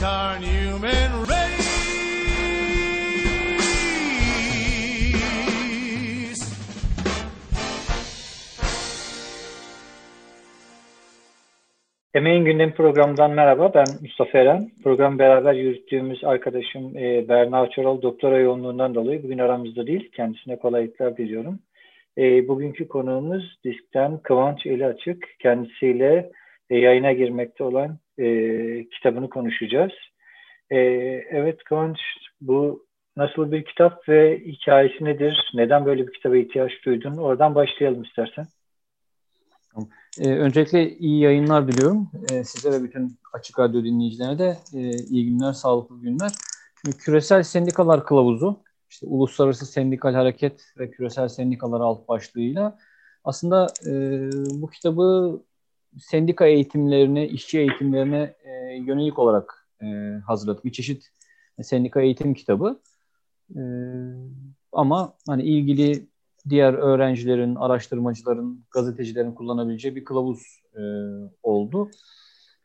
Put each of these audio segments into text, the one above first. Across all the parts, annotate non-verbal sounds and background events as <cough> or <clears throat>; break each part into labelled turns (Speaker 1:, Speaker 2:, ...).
Speaker 1: darn human race. Emeğin Gündemi programından merhaba. Ben Mustafa Eren. Program beraber yürüttüğümüz arkadaşım e, Berna Çoral doktora yoğunluğundan dolayı bugün aramızda değil. Kendisine kolaylıklar diliyorum. E, bugünkü konuğumuz Disk'ten Kıvanç Eli Açık. Kendisiyle e, yayına girmekte olan e, kitabını konuşacağız. E, evet Kıvanç, bu nasıl bir kitap ve hikayesi nedir? Neden böyle bir kitaba ihtiyaç duydun? Oradan başlayalım istersen.
Speaker 2: Ee, öncelikle iyi yayınlar diliyorum. Ee, size ve bütün Açık Radyo dinleyicilerine de e, iyi günler, sağlıklı günler. Şimdi, Küresel Sendikalar Kılavuzu, işte Uluslararası Sendikal Hareket ve Küresel Sendikalar alt başlığıyla aslında e, bu kitabı sendika eğitimlerine, işçi eğitimlerine e, yönelik olarak e, hazırladık. Bir çeşit sendika eğitim kitabı. E, ama hani ilgili diğer öğrencilerin, araştırmacıların, gazetecilerin kullanabileceği bir kılavuz e, oldu.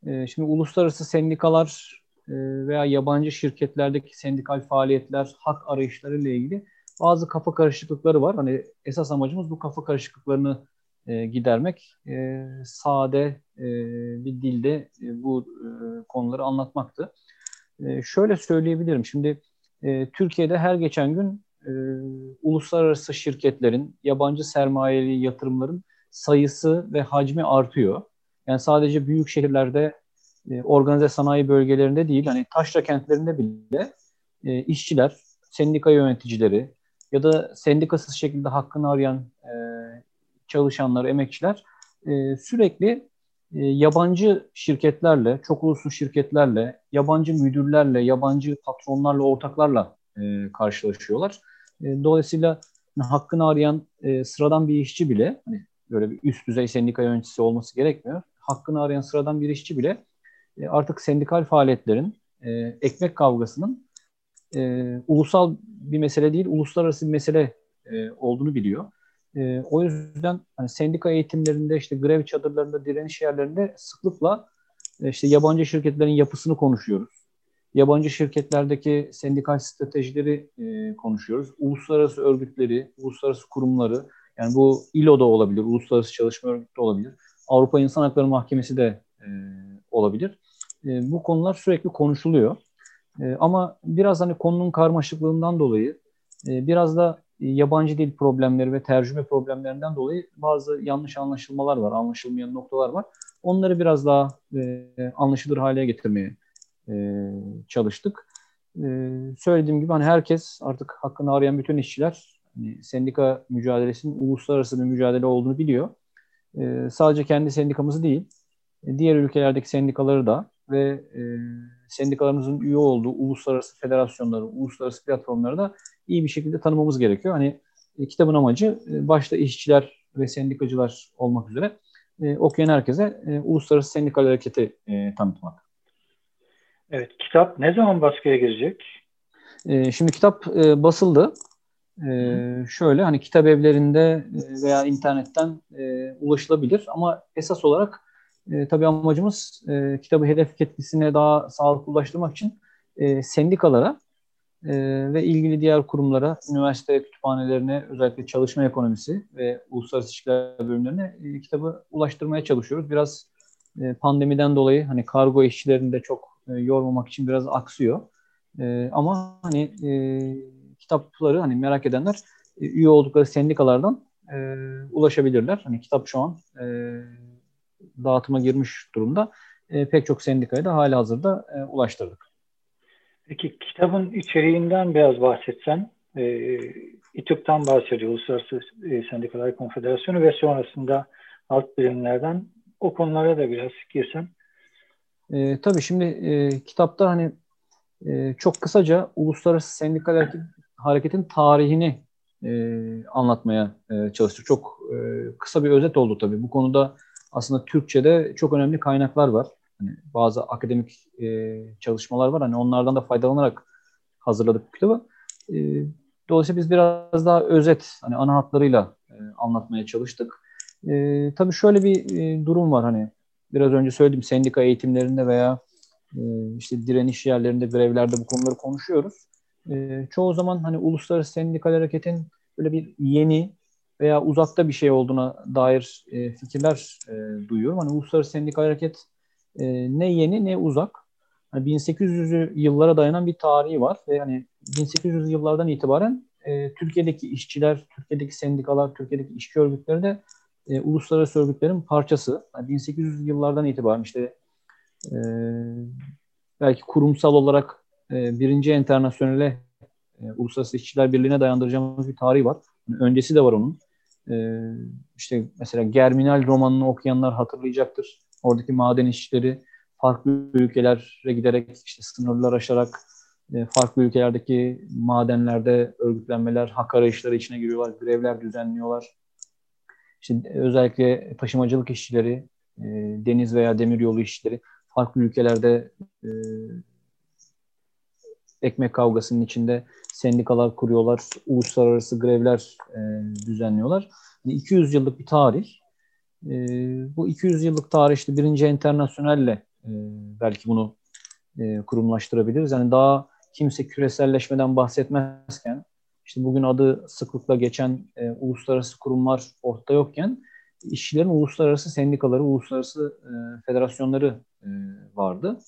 Speaker 2: E, şimdi uluslararası sendikalar e, veya yabancı şirketlerdeki sendikal faaliyetler, hak arayışları ile ilgili bazı kafa karışıklıkları var. Hani esas amacımız bu kafa karışıklıklarını e, gidermek, e, sade e, bir dilde e, bu e, konuları anlatmaktı. E, şöyle söyleyebilirim. Şimdi e, Türkiye'de her geçen gün e, uluslararası şirketlerin, yabancı sermayeli yatırımların sayısı ve hacmi artıyor. Yani sadece büyük şehirlerde, e, organize sanayi bölgelerinde değil, hani taşra kentlerinde bile e, işçiler, sendika yöneticileri ya da sendikasız şekilde hakkını arayan çalışanlar, emekçiler e, sürekli e, yabancı şirketlerle, çok uluslu şirketlerle, yabancı müdürlerle, yabancı patronlarla, ortaklarla e, karşılaşıyorlar. E, dolayısıyla hakkını arayan e, sıradan bir işçi bile, hani böyle bir üst düzey sendika yöneticisi olması gerekmiyor. Hakkını arayan sıradan bir işçi bile e, artık sendikal faaliyetlerin, e, ekmek kavgasının e, ulusal bir mesele değil, uluslararası bir mesele e, olduğunu biliyor. E, o yüzden hani sendika eğitimlerinde, işte grev çadırlarında, direniş yerlerinde sıklıkla e, işte yabancı şirketlerin yapısını konuşuyoruz yabancı şirketlerdeki sendikal stratejileri e, konuşuyoruz. Uluslararası örgütleri, uluslararası kurumları, yani bu ILO da olabilir, Uluslararası Çalışma Örgütü de olabilir. Avrupa İnsan Hakları Mahkemesi de e, olabilir. E, bu konular sürekli konuşuluyor. E, ama biraz hani konunun karmaşıklığından dolayı, e, biraz da yabancı dil problemleri ve tercüme problemlerinden dolayı bazı yanlış anlaşılmalar var, anlaşılmayan noktalar var. Onları biraz daha e, anlaşılır hale getirmeye e, çalıştık. E, söylediğim gibi hani herkes artık hakkını arayan bütün işçiler hani sendika mücadelesinin uluslararası bir mücadele olduğunu biliyor. E, sadece kendi sendikamızı değil, e, diğer ülkelerdeki sendikaları da ve e, sendikalarımızın üye olduğu uluslararası federasyonları, uluslararası platformları da iyi bir şekilde tanımamız gerekiyor. Hani e, kitabın amacı e, başta işçiler ve sendikacılar olmak üzere e, okuyan herkese e, uluslararası sendikal hareketi e, tanıtmak.
Speaker 1: Evet, kitap ne zaman baskıya girecek?
Speaker 2: E, şimdi kitap e, basıldı. E, şöyle hani kitap evlerinde veya internetten e, ulaşılabilir ama esas olarak e, tabii amacımız e, kitabı hedef kitlesine daha sağlıklı ulaştırmak için e, sendikalara e, ve ilgili diğer kurumlara, üniversite kütüphanelerine, özellikle çalışma ekonomisi ve uluslararası ilişkiler bölümlerine e, kitabı ulaştırmaya çalışıyoruz. Biraz e, pandemiden dolayı hani kargo işçilerinde çok e, yormamak için biraz aksıyor. E, ama hani e, kitapları hani merak edenler e, üye oldukları sendikalardan e, ulaşabilirler. Hani kitap şu an e, dağıtıma girmiş durumda. E, pek çok sendikaya da hali hazırda e, ulaştırdık.
Speaker 1: Peki kitabın içeriğinden biraz bahsetsen. E, İTÜK'ten bahsediyor Uluslararası e, Sendikalar Konfederasyonu ve sonrasında alt birimlerden o konulara da biraz girsen.
Speaker 2: E, tabii şimdi e, kitapta hani e, çok kısaca uluslararası sendikal hareket, hareketin tarihini e, anlatmaya e, çalıştık. Çok e, kısa bir özet oldu tabii. Bu konuda aslında Türkçe'de çok önemli kaynaklar var. Hani bazı akademik e, çalışmalar var. Hani onlardan da faydalanarak hazırladık bu kitabı. E, dolayısıyla biz biraz daha özet, hani ana hatlarıyla e, anlatmaya çalıştık. E, tabii şöyle bir e, durum var hani biraz önce söylediğim sendika eğitimlerinde veya e, işte direniş yerlerinde, grevlerde bu konuları konuşuyoruz. E, çoğu zaman hani uluslararası sendikal hareketin böyle bir yeni veya uzakta bir şey olduğuna dair e, fikirler e, duyuyorum. Hani uluslararası sendikal hareket e, ne yeni ne uzak. Hani 1800'lü yıllara dayanan bir tarihi var ve hani 1800'lü yıllardan itibaren e, Türkiye'deki işçiler, Türkiye'deki sendikalar, Türkiye'deki işçi örgütleri de e, uluslararası örgütlerin parçası. Yani 1800 yıllardan itibaren işte e, belki kurumsal olarak e, birinci internasyonele e, Uluslararası İşçiler Birliği'ne dayandıracağımız bir tarihi var. Yani öncesi de var onun. E, işte mesela Germinal romanını okuyanlar hatırlayacaktır. Oradaki maden işçileri farklı ülkelere giderek işte sınırlar aşarak e, farklı ülkelerdeki madenlerde örgütlenmeler, hak arayışları içine giriyorlar, grevler düzenliyorlar. İşte özellikle taşımacılık işçileri, e, deniz veya demiryolu işçileri farklı ülkelerde e, ekmek kavgasının içinde sendikalar kuruyorlar, uluslararası grevler düzenliyorlar. Yani 200 yıllık bir tarih. E, bu 200 yıllık tarih işte birinci internasyonelle e, belki bunu e, kurumlaştırabiliriz. Yani daha kimse küreselleşmeden bahsetmezken işte bugün adı sıklıkla geçen e, uluslararası kurumlar ortada yokken işçilerin uluslararası sendikaları, uluslararası e, federasyonları e, vardı.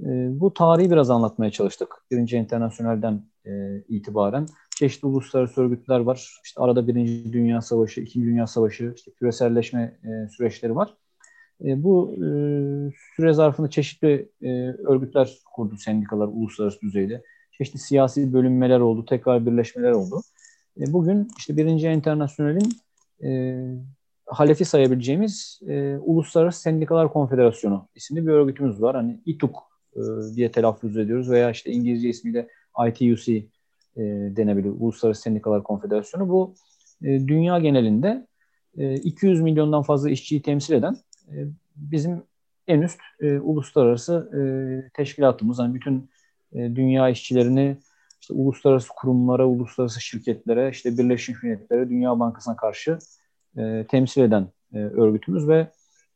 Speaker 2: E, bu tarihi biraz anlatmaya çalıştık. Birinci Internasyonel'den e, itibaren. Çeşitli uluslararası örgütler var. İşte arada Birinci Dünya Savaşı, İkinci Dünya Savaşı, işte küreselleşme e, süreçleri var. E, bu e, süre zarfında çeşitli e, örgütler kurdu sendikalar uluslararası düzeyde çeşitli siyasi bölünmeler oldu, tekrar birleşmeler oldu. E, bugün işte birinci internasyonelin e, halefi sayabileceğimiz e, Uluslararası Sendikalar Konfederasyonu isimli bir örgütümüz var. Hani İTUK e, diye telaffuz ediyoruz veya işte İngilizce ismiyle ITUC e, denebilir. Uluslararası Sendikalar Konfederasyonu. Bu e, dünya genelinde e, 200 milyondan fazla işçiyi temsil eden e, bizim en üst e, uluslararası e, teşkilatımız. Yani bütün e, dünya işçilerini işte uluslararası kurumlara, uluslararası şirketlere, işte Birleşmiş Milletler'e, Dünya Bankası'na karşı e, temsil eden e, örgütümüz ve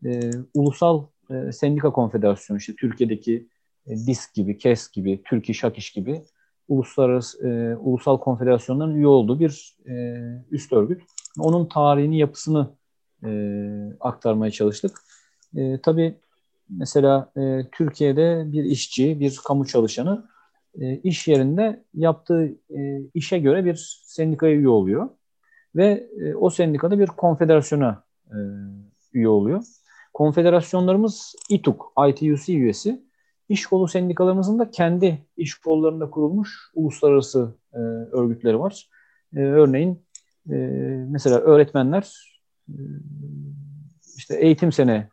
Speaker 2: e, Ulusal e, Sendika Konfederasyonu, işte Türkiye'deki e, DİSK gibi, KES gibi, Türk İş Hak İş gibi uluslararası e, ulusal konfederasyonların üye olduğu bir e, üst örgüt. Onun tarihini, yapısını e, aktarmaya çalıştık. E, tabii mesela e, Türkiye'de bir işçi, bir kamu çalışanı e, iş yerinde yaptığı e, işe göre bir sendikaya üye oluyor ve e, o sendikada bir konfederasyona e, üye oluyor. Konfederasyonlarımız İTUK, ITUC üyesi. İş kolu sendikalarımızın da kendi iş kollarında kurulmuş uluslararası e, örgütleri var. E, örneğin e, mesela öğretmenler e, işte eğitim sene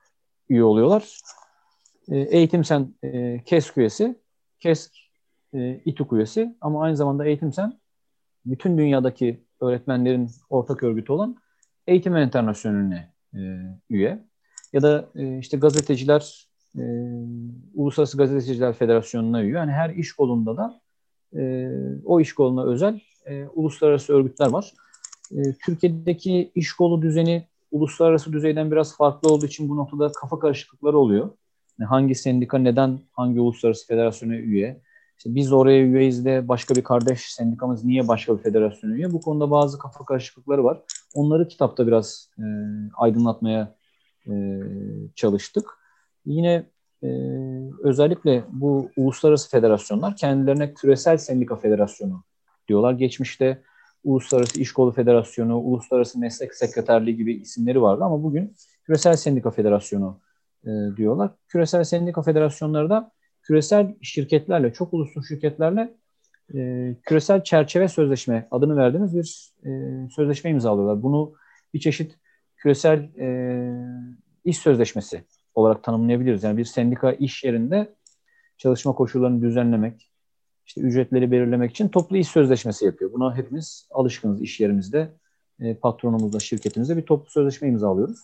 Speaker 2: üye oluyorlar. E, Eğitimsen e, KESK üyesi, KESK e, İTUK üyesi ama aynı zamanda Eğitimsen bütün dünyadaki öğretmenlerin ortak örgütü olan Eğitim Enternasyonel'ine e, üye. Ya da e, işte gazeteciler e, Uluslararası Gazeteciler Federasyonu'na üye. Yani her iş kolunda da e, o iş koluna özel e, uluslararası örgütler var. E, Türkiye'deki iş kolu düzeni uluslararası düzeyden biraz farklı olduğu için bu noktada kafa karışıklıkları oluyor hangi sendika neden hangi uluslararası federasyona üye? İşte biz oraya üyeyiz de başka bir kardeş sendikamız niye başka bir federasyona üye? Bu konuda bazı kafa karışıklıkları var. Onları kitapta biraz e, aydınlatmaya e, çalıştık. Yine e, özellikle bu uluslararası federasyonlar kendilerine küresel sendika federasyonu diyorlar. Geçmişte Uluslararası İş Kolu Federasyonu, Uluslararası Meslek Sekreterliği gibi isimleri vardı ama bugün Küresel Sendika Federasyonu e, diyorlar. Küresel sendika federasyonları da küresel şirketlerle, çok uluslu şirketlerle e, küresel çerçeve sözleşme adını verdiğimiz bir e, sözleşme imzalıyorlar. Bunu bir çeşit küresel e, iş sözleşmesi olarak tanımlayabiliriz. Yani bir sendika iş yerinde çalışma koşullarını düzenlemek, işte ücretleri belirlemek için toplu iş sözleşmesi yapıyor. Buna hepimiz alışkınız iş yerimizde, e, patronumuzla, şirketimizde bir toplu sözleşme imzalıyoruz.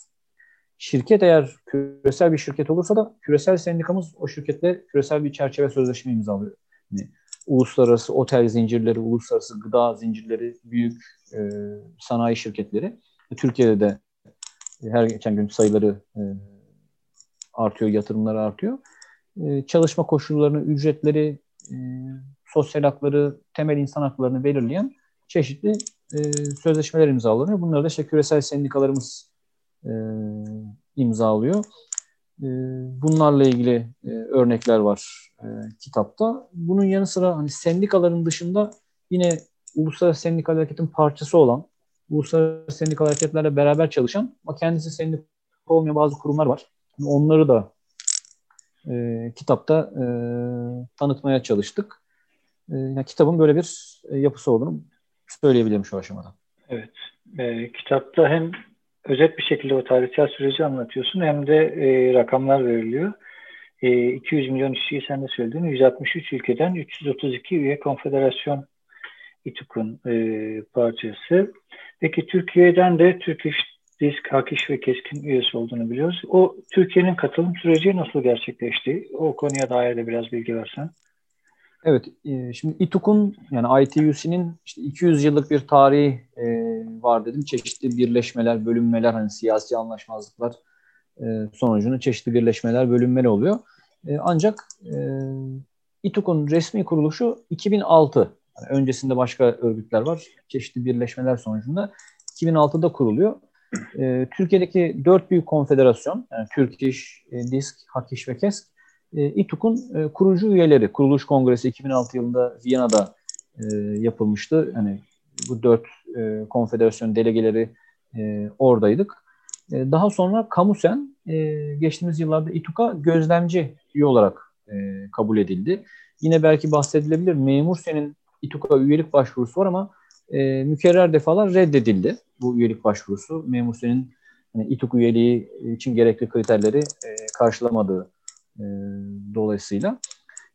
Speaker 2: Şirket eğer küresel bir şirket olursa da küresel sendikamız o şirketle küresel bir çerçeve sözleşme imzalıyor. Yani uluslararası otel zincirleri, uluslararası gıda zincirleri, büyük e, sanayi şirketleri. Türkiye'de de her geçen gün sayıları e, artıyor, yatırımları artıyor. E, çalışma koşullarını, ücretleri, e, sosyal hakları, temel insan haklarını belirleyen çeşitli e, sözleşmeler imzalanıyor. Bunları da işte küresel sendikalarımız e, imzalıyor. E, bunlarla ilgili e, örnekler var e, kitapta. Bunun yanı sıra hani sendikaların dışında yine uluslararası sendikal hareketin parçası olan, uluslararası sendikal hareketlerle beraber çalışan ama kendisi sendika olmayan bazı kurumlar var. Onları da e, kitapta e, tanıtmaya çalıştık. E, yani kitabın böyle bir e, yapısı olduğunu söyleyebilirim şu aşamada.
Speaker 1: Evet. E, kitapta hem özet bir şekilde o tarihsel süreci anlatıyorsun hem de e, rakamlar veriliyor. E, 200 milyon işçiyi sen de söyledin. 163 ülkeden 332 üye konfederasyon İTÜK'un e, parçası. Peki Türkiye'den de Türk İş Disk, Hakiş ve Keskin üyesi olduğunu biliyoruz. O Türkiye'nin katılım süreci nasıl gerçekleşti? O konuya dair de biraz bilgi versen.
Speaker 2: Evet, e, şimdi İTUK'un yani ITUC'nin işte 200 yıllık bir tarihi e, var dedim. Çeşitli birleşmeler, bölünmeler, hani siyasi anlaşmazlıklar e, sonucunda çeşitli birleşmeler, bölünmeler oluyor. ancak İTUK'un resmi kuruluşu 2006. Yani öncesinde başka örgütler var. Çeşitli birleşmeler sonucunda 2006'da kuruluyor. Türkiye'deki dört büyük konfederasyon, yani Türk İş, DİSK, Hak İş ve KESK e, İTUK'un e, kurucu üyeleri. Kuruluş Kongresi 2006 yılında Viyana'da e, yapılmıştı. Hani bu dört e, konfederasyon delegeleri e, oradaydık. E, daha sonra Kamusen e, geçtiğimiz yıllarda İTUK'a gözlemci üye olarak e, kabul edildi. Yine belki bahsedilebilir. Memur senin İTUK'a üyelik başvurusu var ama e, mükerrer defalar reddedildi bu üyelik başvurusu. Memur senin hani İTUK üyeliği için gerekli kriterleri e, karşılamadığı e, dolayısıyla.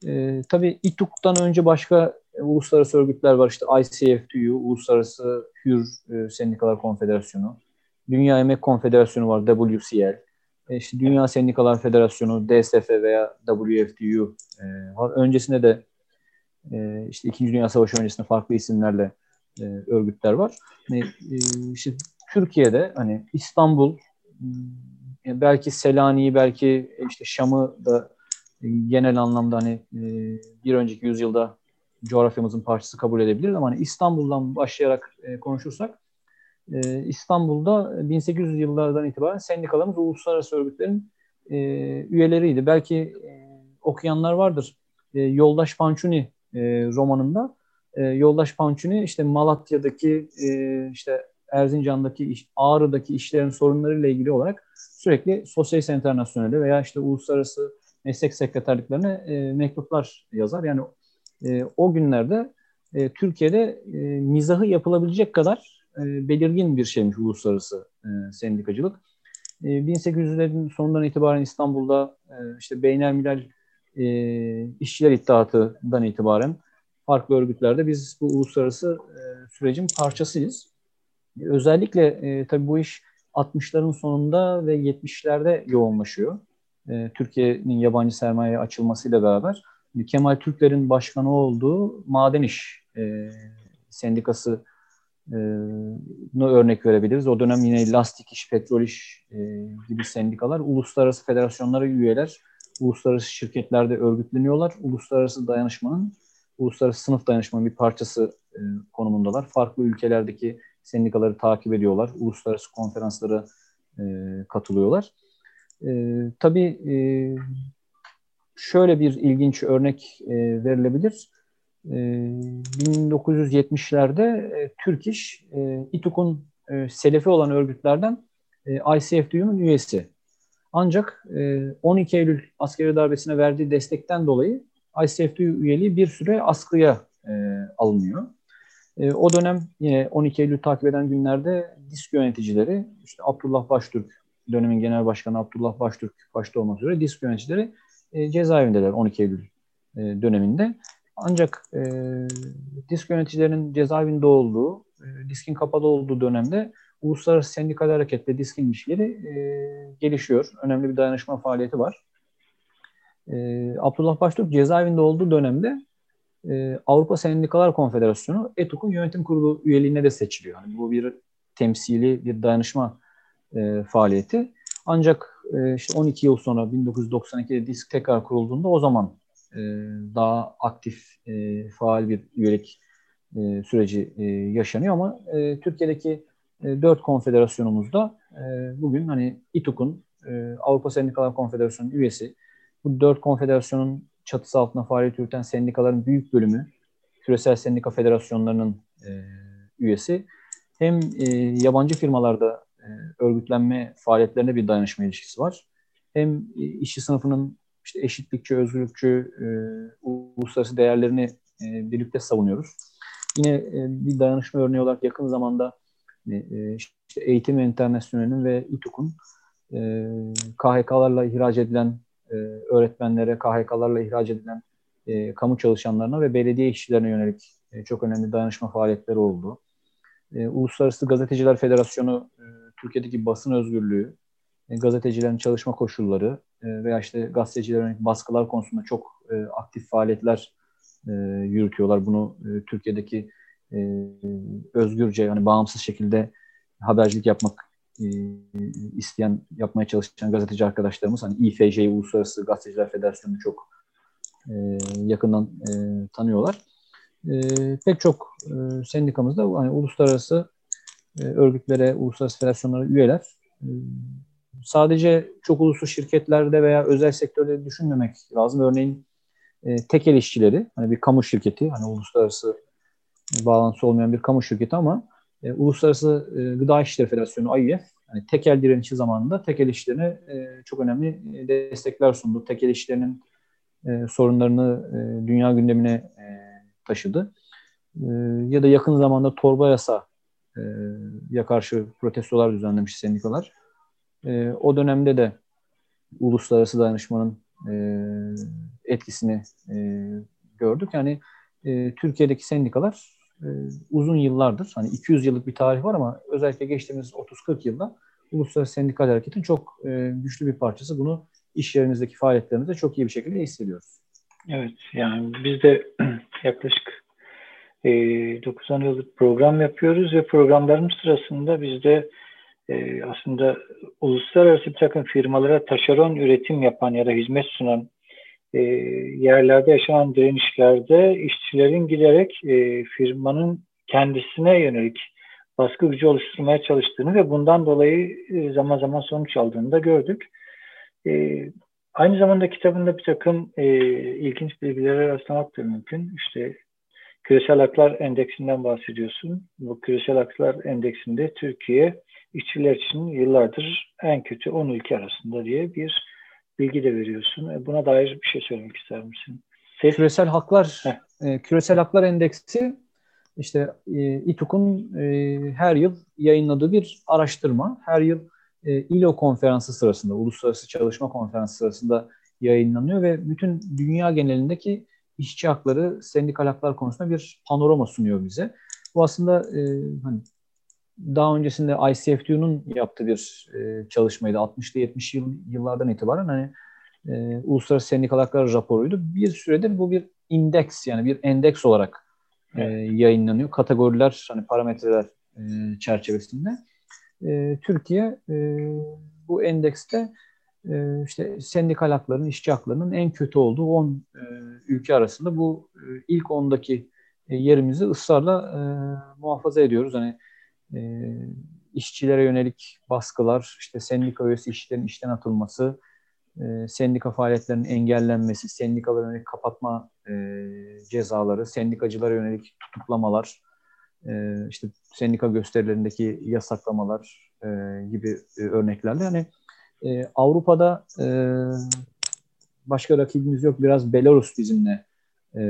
Speaker 2: E, tabii İTUK'tan önce başka e, uluslararası örgütler var. İşte ICFTU, Uluslararası Hür e, Sendikalar Konfederasyonu. Dünya Emek Konfederasyonu var, WCL. E, işte Dünya Sendikalar Federasyonu, DSF veya WFTU e, var. Öncesinde de e, işte İkinci Dünya Savaşı öncesinde farklı isimlerle e, örgütler var. E, e, işte Türkiye'de hani İstanbul belki Selanik'i, belki işte Şam'ı da genel anlamda hani e, bir önceki yüzyılda coğrafyamızın parçası kabul edebiliriz ama hani İstanbul'dan başlayarak e, konuşursak e, İstanbul'da 1800 yıllardan itibaren sendikalarımız uluslararası örgütlerin üyeleriydi. Belki okuyanlar vardır. Yoldaş Pançuni romanında Yoldaş Pançuni işte Malatya'daki işte Erzincan'daki iş, Ağrı'daki işlerin sorunlarıyla ilgili olarak sürekli Sosyalist Enternasyonel'e veya işte uluslararası meslek sekreterliklerine e, mektuplar yazar. Yani e, o günlerde e, Türkiye'de e, mizahı yapılabilecek kadar e, belirgin bir şeymiş uluslararası e, sendikacılık. E, 1800'lerin sonundan itibaren İstanbul'da e, işte Beynelmilel e, İşçiler İttihatı'dan itibaren farklı örgütlerde biz bu uluslararası e, sürecin parçasıyız. Özellikle e, tabii bu iş 60'ların sonunda ve 70'lerde yoğunlaşıyor. E, Türkiye'nin yabancı sermaye açılmasıyla beraber Kemal Türkler'in başkanı olduğu Maden İş e, Sendikası e, örnek verebiliriz. O dönem yine Lastik İş, Petrol İş e, gibi sendikalar uluslararası federasyonlara üyeler, uluslararası şirketlerde örgütleniyorlar. Uluslararası dayanışmanın, uluslararası sınıf dayanışmanın bir parçası e, konumundalar. Farklı ülkelerdeki sendikaları takip ediyorlar. Uluslararası konferanslara e, katılıyorlar. E, tabii e, şöyle bir ilginç örnek e, verilebilir. E, 1970'lerde e, Türk İş, e, İTUK'un e, selefi olan örgütlerden e, ICFDU'nun üyesi. Ancak e, 12 Eylül askeri darbesine verdiği destekten dolayı ICFDU üyeliği bir süre askıya e, alınıyor. E, o dönem yine 12 Eylül takip eden günlerde disk yöneticileri işte Abdullah Baştürk dönemin genel başkanı Abdullah Baştürk başta olmak üzere disk yöneticileri e, cezaevindeler 12 Eylül e, döneminde. Ancak e, disk yöneticilerinin cezaevinde olduğu, e, diskin kapalı olduğu dönemde uluslararası sendikal hareketle diskin ilişkileri e, gelişiyor. Önemli bir dayanışma faaliyeti var. E, Abdullah Baştürk cezaevinde olduğu dönemde e, Avrupa Sendikalar Konfederasyonu ETUK'un yönetim kurulu üyeliğine de seçiliyor. Yani bu bir temsili bir dayanışma e, faaliyeti. Ancak e, işte 12 yıl sonra 1992'de disk tekrar kurulduğunda o zaman e, daha aktif, e, faal bir üyelik e, süreci e, yaşanıyor ama e, Türkiye'deki e, dört konfederasyonumuzda e, bugün hani İTUK'un e, Avrupa Sendikalar Konfederasyonu üyesi bu dört konfederasyonun çatısı altında faaliyet yürüten sendikaların büyük bölümü küresel sendika federasyonlarının e, üyesi. Hem e, yabancı firmalarda e, örgütlenme faaliyetlerinde bir dayanışma ilişkisi var. Hem e, işçi sınıfının işte eşitlikçi, özgürlükçü, e, uluslararası değerlerini e, birlikte savunuyoruz. Yine e, bir dayanışma örneği olarak yakın zamanda e, e işte Eğitim Enternasyonel'in ve İTUK'un e, KHK'larla ihraç edilen e, öğretmenlere, KHK'larla ihraç edilen e, kamu çalışanlarına ve belediye işçilerine yönelik e, çok önemli dayanışma faaliyetleri oldu. E, Uluslararası Gazeteciler Federasyonu e, Türkiye'deki basın özgürlüğü, e, gazetecilerin çalışma koşulları e, veya işte gazetecilerin baskılar konusunda çok e, aktif faaliyetler e, yürütüyorlar. Bunu e, Türkiye'deki e, özgürce yani bağımsız şekilde habercilik yapmak e, isteyen, yapmaya çalışan gazeteci arkadaşlarımız hani İFC Uluslararası Gazeteciler Federasyonu çok e, yakından e, tanıyorlar. E, pek çok e, sendikamızda hani uluslararası e, örgütlere, uluslararası federasyonlara üyeler. E, sadece çok uluslu şirketlerde veya özel sektörde düşünmemek lazım. Örneğin e, tekel işçileri, hani bir kamu şirketi, hani uluslararası bağlantısı olmayan bir kamu şirketi ama e, Uluslararası e, Gıda İşleri Federasyonu AİF yani tekel direnişi zamanında tekel işlerine e, çok önemli e, destekler sundu. Tekel işlerinin e, sorunlarını e, dünya gündemine e, taşıdı. E, ya da yakın zamanda torba yasa e, ya karşı protestolar düzenlemiş sendikalar. E, o dönemde de uluslararası dayanışmanın e, etkisini e, gördük. Yani e, Türkiye'deki sendikalar e, uzun yıllardır, hani 200 yıllık bir tarih var ama özellikle geçtiğimiz 30-40 yılda uluslararası sendikal hareketin çok e, güçlü bir parçası. Bunu iş yerimizdeki faaliyetlerimizde çok iyi bir şekilde hissediyoruz.
Speaker 1: Evet, yani biz de <clears throat> yaklaşık e, 90 yıllık program yapıyoruz ve programlarımız sırasında biz de e, aslında uluslararası bir takım firmalara taşeron üretim yapan ya da hizmet sunan e, yerlerde yaşanan direnişlerde işçilerin giderek e, firmanın kendisine yönelik baskı gücü oluşturmaya çalıştığını ve bundan dolayı e, zaman zaman sonuç aldığını da gördük. E, aynı zamanda kitabında bir takım e, ilginç bilgilere rastlamak da mümkün. İşte Küresel Haklar Endeksinden bahsediyorsun. Bu Küresel Haklar Endeksinde Türkiye işçiler için yıllardır en kötü 10 ülke arasında diye bir bilgi de veriyorsun. E, buna dair bir şey söylemek ister misin?
Speaker 2: Ses... Küresel Haklar e, Küresel Haklar Endeksi işte e, İTUK'un e, her yıl yayınladığı bir araştırma. Her yıl e, ILO konferansı sırasında, Uluslararası Çalışma Konferansı sırasında yayınlanıyor ve bütün dünya genelindeki işçi hakları, sendikal haklar konusunda bir panorama sunuyor bize. Bu aslında e, hani daha öncesinde ICFTU'nun yaptığı bir e, çalışmaydı. 60'lı 70 yıl, yıllardan itibaren hani e, Uluslararası Sendikal Haklar raporuydu. Bir süredir bu bir indeks yani bir endeks olarak e, yayınlanıyor. Kategoriler, hani parametreler e, çerçevesinde. E, Türkiye e, bu endekste e, işte sendikal hakların, işçi haklarının en kötü olduğu 10 e, ülke arasında bu e, ilk 10'daki e, yerimizi ısrarla e, muhafaza ediyoruz. Hani e, işçilere yönelik baskılar, işte sendika üyesi işçilerin işten atılması, e, sendika faaliyetlerinin engellenmesi, sendikalara yönelik kapatma e, cezaları, sendikacılara yönelik tutuklamalar, e, işte sendika gösterilerindeki yasaklamalar e, gibi e, örneklerle yani e, Avrupa'da e, başka rakibimiz yok. Biraz Belarus bizimle e,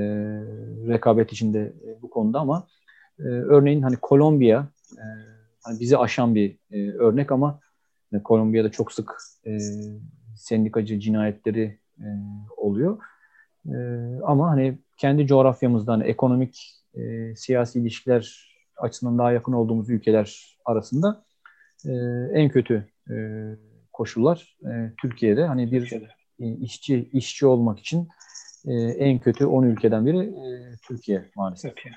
Speaker 2: rekabet içinde e, bu konuda ama e, örneğin hani Kolombiya e, hani bizi aşan bir e, örnek ama Kolombiya'da çok sık e, sendikacı cinayetleri e, oluyor. E, ama hani kendi coğrafyamızdan ekonomik, e, siyasi ilişkiler açısından daha yakın olduğumuz ülkeler arasında e, en kötü e, koşullar e, Türkiye'de. Hani bir e, işçi işçi olmak için e, en kötü 10 ülkeden biri e, Türkiye maalesef. Türkiye.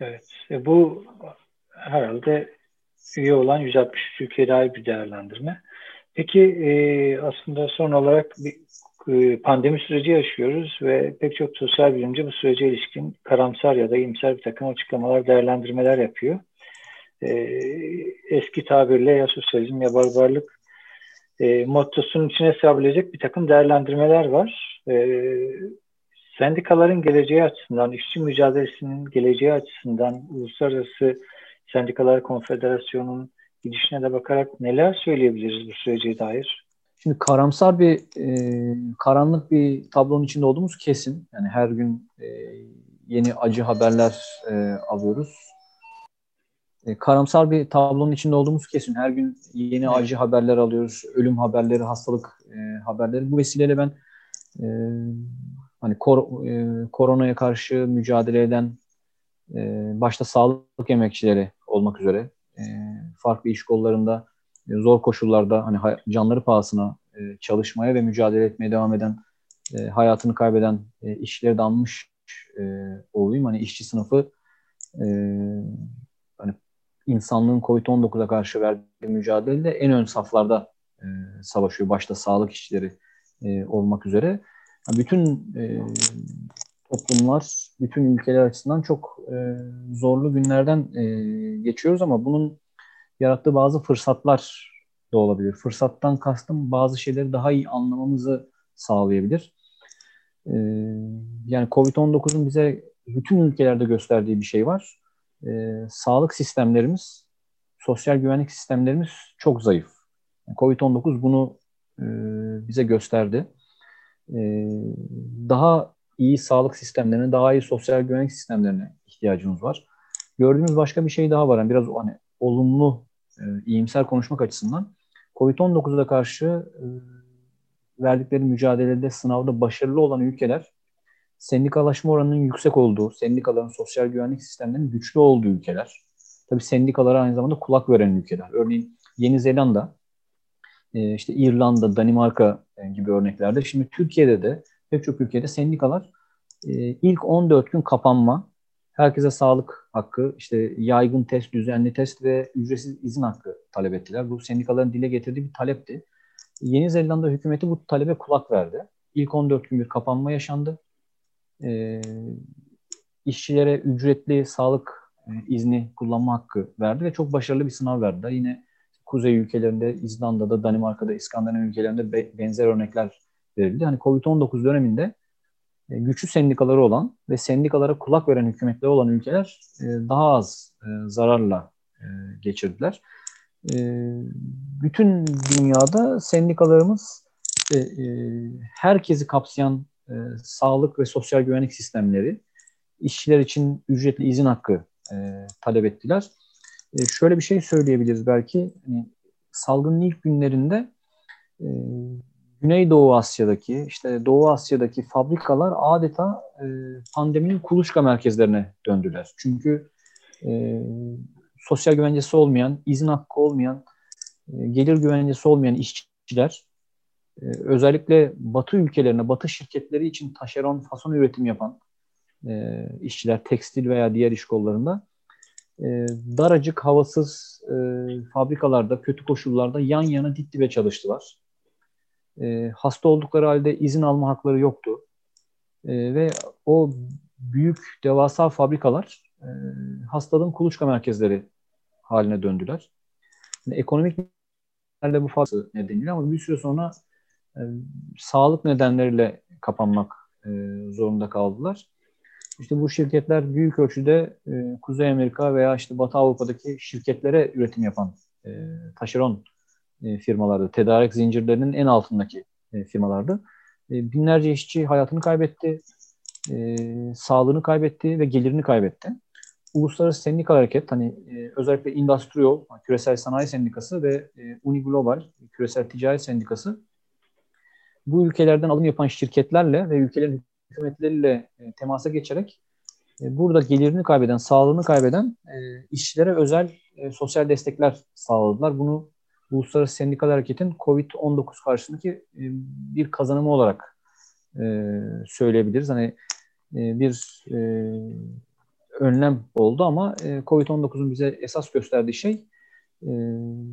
Speaker 1: Evet. E, bu herhalde üye olan 160 Türkiye dair bir değerlendirme. Peki e, aslında son olarak bir e, pandemi süreci yaşıyoruz ve pek çok sosyal bilimci bu sürece ilişkin karamsar ya da iyimser bir takım açıklamalar, değerlendirmeler yapıyor. E, eski tabirle ya sosyalizm ya barbarlık e, mottosunun içine sığabilecek bir takım değerlendirmeler var. E, sendikaların geleceği açısından, işçi mücadelesinin geleceği açısından Uluslararası Sendikalar Konfederasyonu'nun gidişine de bakarak neler söyleyebiliriz bu sürece dair?
Speaker 2: Şimdi karamsar bir, e, karanlık bir tablonun içinde olduğumuz kesin. Yani her gün e, yeni acı haberler e, alıyoruz. E, karamsar bir tablonun içinde olduğumuz kesin. Her gün yeni evet. acı haberler alıyoruz. Ölüm haberleri, hastalık e, haberleri. Bu vesileyle ben e, hani kor, e, koronaya karşı mücadele eden e, başta sağlık emekçileri olmak üzere e, farklı iş kollarında e, zor koşullarda hani canları pahasına e, çalışmaya ve mücadele etmeye devam eden e, hayatını kaybeden e, işçileri de e, olayım. Hani işçi sınıfı e, hani insanlığın COVID-19'a karşı verdiği mücadelede en ön saflarda e, savaşıyor. Başta sağlık işçileri e, olmak üzere. Bütün e, toplumlar, bütün ülkeler açısından çok e, zorlu günlerden e, geçiyoruz ama bunun yarattığı bazı fırsatlar da olabilir. Fırsattan kastım bazı şeyleri daha iyi anlamamızı sağlayabilir. E, yani Covid-19'un bize bütün ülkelerde gösterdiği bir şey var. E, sağlık sistemlerimiz, sosyal güvenlik sistemlerimiz çok zayıf. Yani Covid-19 bunu e, bize gösterdi. E, daha iyi sağlık sistemlerine, daha iyi sosyal güvenlik sistemlerine ihtiyacımız var. Gördüğümüz başka bir şey daha var. Yani biraz hani olumlu, e, iyimser konuşmak açısından COVID-19'a karşı e, verdikleri mücadelede, sınavda başarılı olan ülkeler sendikalaşma oranının yüksek olduğu, sendikaların sosyal güvenlik sistemlerinin güçlü olduğu ülkeler. Tabii sendikalara aynı zamanda kulak veren ülkeler. Örneğin Yeni Zelanda, e, işte İrlanda, Danimarka e, gibi örneklerde. Şimdi Türkiye'de de pek çok ülkede sendikalar e, ilk 14 gün kapanma, herkese sağlık hakkı, işte yaygın test, düzenli test ve ücretsiz izin hakkı talep ettiler. Bu sendikaların dile getirdiği bir talepti. Yeni Zelanda hükümeti bu talebe kulak verdi. İlk 14 gün bir kapanma yaşandı. E, işçilere ücretli sağlık e, izni kullanma hakkı verdi ve çok başarılı bir sınav verdiler. Yine kuzey ülkelerinde, İzlanda'da, Danimarka'da, İskandinav ülkelerinde be, benzer örnekler verildi. Hani Covid-19 döneminde e, güçlü sendikaları olan ve sendikalara kulak veren hükümetleri olan ülkeler e, daha az e, zararla geçirdiler. Bütün dünyada sendikalarımız herkesi kapsayan sağlık ve sosyal güvenlik sistemleri, işçiler için ücretli izin hakkı talep ettiler. Şöyle bir şey söyleyebiliriz belki. Hani salgının ilk günlerinde Güneydoğu Asya'daki, işte Doğu Asya'daki fabrikalar adeta e, pandeminin kuluçka merkezlerine döndüler. Çünkü e, sosyal güvencesi olmayan, izin hakkı olmayan, e, gelir güvencesi olmayan işçiler e, özellikle Batı ülkelerine, Batı şirketleri için taşeron, fason üretim yapan e, işçiler, tekstil veya diğer iş kollarında e, daracık, havasız e, fabrikalarda, kötü koşullarda yan yana dip dibe çalıştılar e, hasta oldukları halde izin alma hakları yoktu. E, ve o büyük devasa fabrikalar e, hastalığın kuluçka merkezleri haline döndüler. Yani ekonomik nedenlerle bu fazla nedeniyle ama bir süre sonra e, sağlık nedenleriyle kapanmak e, zorunda kaldılar. İşte bu şirketler büyük ölçüde e, Kuzey Amerika veya işte Batı Avrupa'daki şirketlere üretim yapan e, taşeron e, firmalardı. Tedarik zincirlerinin en altındaki e, firmalardı. E, binlerce işçi hayatını kaybetti, sağlığını kaybetti ve gelirini kaybetti. Uluslararası Sendikal Hareket hani özellikle Industrio, Küresel Sanayi Sendikası ve Uniglobal, Küresel Ticaret Sendikası bu ülkelerden alım yapan şirketlerle ve ülkelerin hükümetleriyle e, temasa geçerek burada gelirini kaybeden, sağlığını kaybeden e, işçilere özel sosyal destekler sağladılar. Bunu Uluslararası Sendikal Hareket'in COVID-19 karşısındaki e, bir kazanımı olarak e, söyleyebiliriz. Hani e, bir önlem oldu ama e, COVID-19'un bize esas gösterdiği şey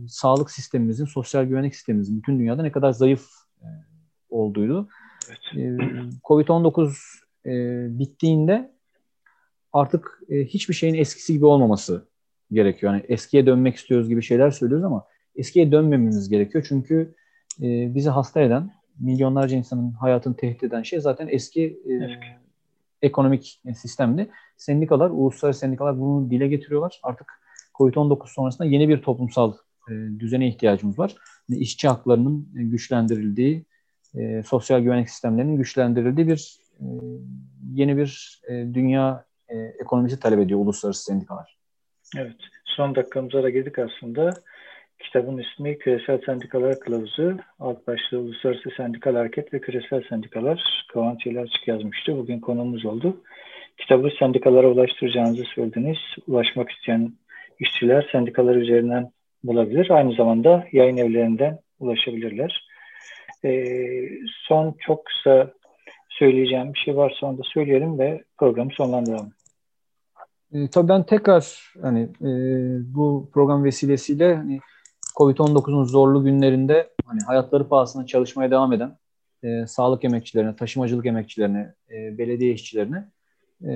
Speaker 2: sağlık sistemimizin, sosyal güvenlik sistemimizin bütün dünyada ne kadar zayıf olduğuydu. Evet. E, COVID-19 e, bittiğinde artık hiçbir şeyin eskisi gibi olmaması gerekiyor. Yani eskiye dönmek istiyoruz gibi şeyler söylüyoruz ama eskiye dönmememiz gerekiyor. Çünkü e, bizi hasta eden, milyonlarca insanın hayatını tehdit eden şey zaten eski e, ekonomik sistemdi. Sendikalar, uluslararası sendikalar bunu dile getiriyorlar. Artık COVID-19 sonrasında yeni bir toplumsal e, düzene ihtiyacımız var. Yani işçi haklarının güçlendirildiği, e, sosyal güvenlik sistemlerinin güçlendirildiği bir e, yeni bir e, dünya e, ekonomisi talep ediyor uluslararası sendikalar.
Speaker 1: Evet. Son dakikamıza da girdik aslında. Kitabın ismi Küresel Sendikalar Kılavuzu. Alt başlığı Uluslararası Sendikal Hareket ve Küresel Sendikalar. Kıvanç Açık yazmıştı. Bugün konumuz oldu. Kitabı sendikalara ulaştıracağınızı söylediniz. Ulaşmak isteyen işçiler sendikalar üzerinden bulabilir. Aynı zamanda yayın evlerinden ulaşabilirler. Ee, son çok kısa söyleyeceğim bir şey varsa onu da söyleyelim ve programı sonlandıralım.
Speaker 2: E, tabii ben tekrar hani e, bu program vesilesiyle hani Covid-19'un zorlu günlerinde hani hayatları pahasına çalışmaya devam eden e, sağlık emekçilerine, taşımacılık emekçilerine, e, belediye işçilerine e,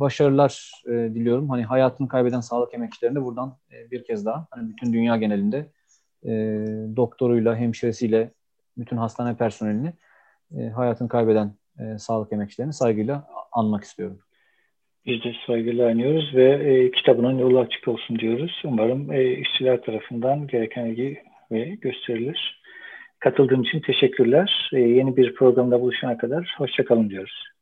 Speaker 2: başarılar e, diliyorum. Hani hayatını kaybeden sağlık emekçilerine buradan e, bir kez daha hani bütün dünya genelinde e, doktoruyla, hemşiresiyle, bütün hastane personelini e, hayatını kaybeden e, sağlık emekçilerini saygıyla anmak istiyorum.
Speaker 1: Biz de saygıyla anıyoruz ve e, kitabının yolu açık olsun diyoruz. Umarım e, işçiler tarafından gereken ilgi ve gösterilir. Katıldığım için teşekkürler. E, yeni bir programda buluşana kadar hoşçakalın diyoruz.